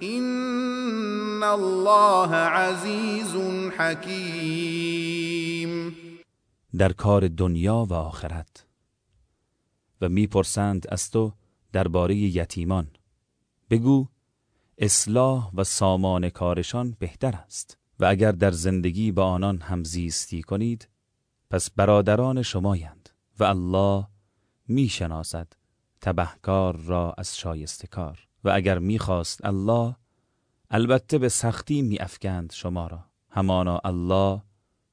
این الله عزیز حکیم در کار دنیا و آخرت. و می‌پرسند از تو درباره یتیمان. بگو اصلاح و سامان کارشان بهتر است. و اگر در زندگی با آنان همزیستی کنید پس برادران شمایند. و الله می‌شناسد تبهکار را از شایسته کار. و اگر می‌خواست الله البته به سختی میافکند شما را. همانا الله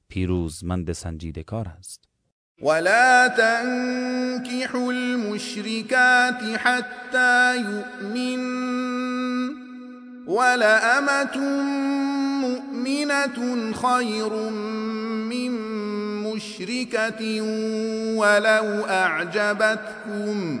پیروزمند سنجیده کار است. ولا تنكحوا المشركات حتى يؤمن ولأمة مؤمنة خير من مشركة ولو أعجبتكم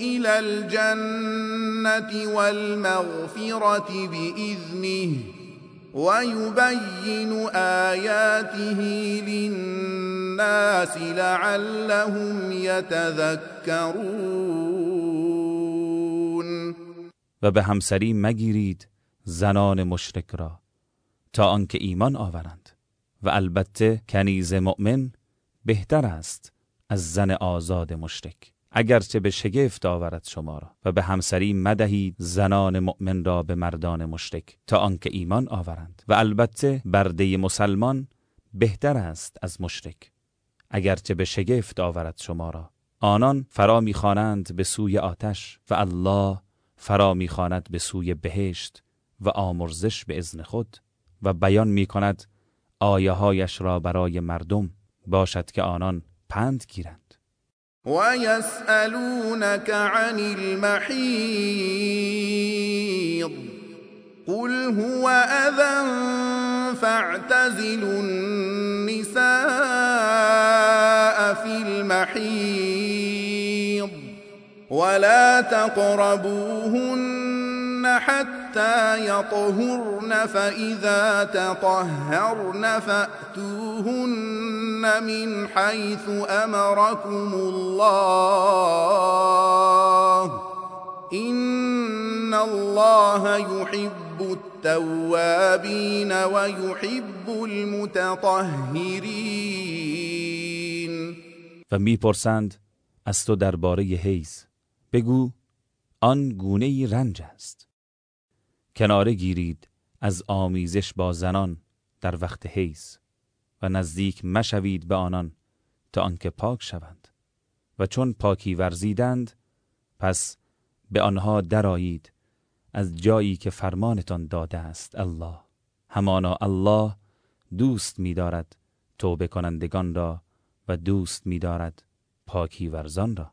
إلى الجنة والمغفرة بإذنه ويبين آياته للناس لعلهم يتذكرون. و به همسری مگیرید زنان مشرک را تا آنکه ایمان آورند. و البته کنیز مؤمن بهتر است از زن آزاد مشرک. اگرچه به شگفت آورد شما را و به همسری مدهید زنان مؤمن را به مردان مشرک تا آنکه ایمان آورند. و البته برده مسلمان بهتر است از مشرک. اگرچه به شگفت آورد شما را آنان فرا می‌خوانند به سوی آتش و الله فرا می‌خواند به سوی بهشت و آمرزش به اذن خود و بیان می کند آیه هایش را برای مردم باشد که آنان پند گیرند. و یسألونک عن المحیض قل هو اذن فاعتزلوا النساء في المحيض ولا تقربوهن حتى يطهرن فإذا تطهرن فأتوهن من حيث أمركم الله. إن الله يحب التوابين ويحب المتطهرين. و میپرسند از تو درباره حیز بگو آن گونه رنج است. کناره گیرید از آمیزش با زنان در وقت حیز و نزدیک مشوید به آنان تا آنکه پاک شوند و چون پاکی ورزیدند پس به آنها درایید از جایی که فرمانتان داده است الله. همانا الله دوست می‌دارد توبه کنندگان را و دوست می‌دارد پاکی ورزان را.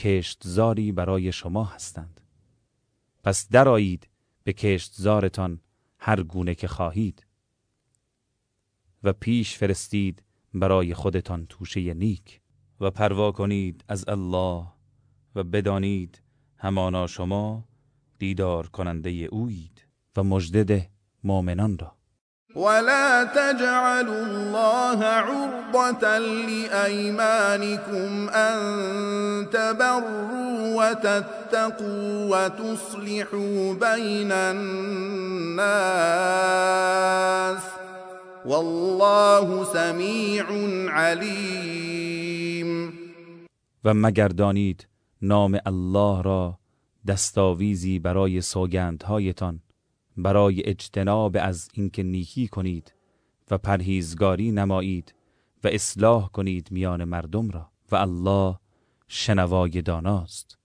کشتزاری برای شما هستند. پس درایید به کشتزارتان هر گونه که خواهید و پیش فرستید برای خودتان توشه نیک و پروا کنید از الله و بدانید همانا شما دیدار کننده اویید و مجدد مؤمنان را. ولا تجعلوا الله عرضة لأيمانكم أن تبروا وتتقوا وتصلحوا بين الناس والله سمیع علیم و مگردانید نام الله را دستاویزی برای سوگندهایتان برای اجتناب از اینکه نیکی کنید و پرهیزگاری نمایید و اصلاح کنید میان مردم را. و الله شنوای داناست.